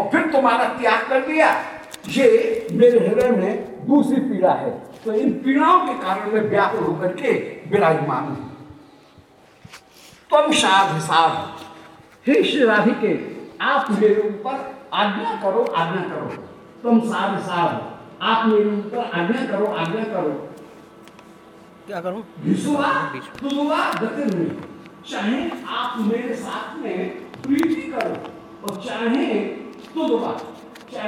और फिर तुम्हारा त्याग कर दिया। ये मेरे हृदय में दूसरी पीड़ा है। तो इन पीड़ाओं के कारण मैं व्याकुल होकर के विराजमान हूँ। तुम साध साध। हे श्री राधिके आप मेरे ऊपर आज्ञा करो आज्ञा करो। तुम साध साध। आप मेरे ऊपर आज्ञा करो आज्ञा करो। क्या करूँ? विश्वा तुलवा गति में। चाहे आप मेरे साथ में प्रीति करो और चाहे 动动吧。